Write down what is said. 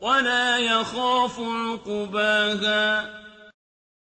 وَلَا يَخَافُ عُقْبَاهَا.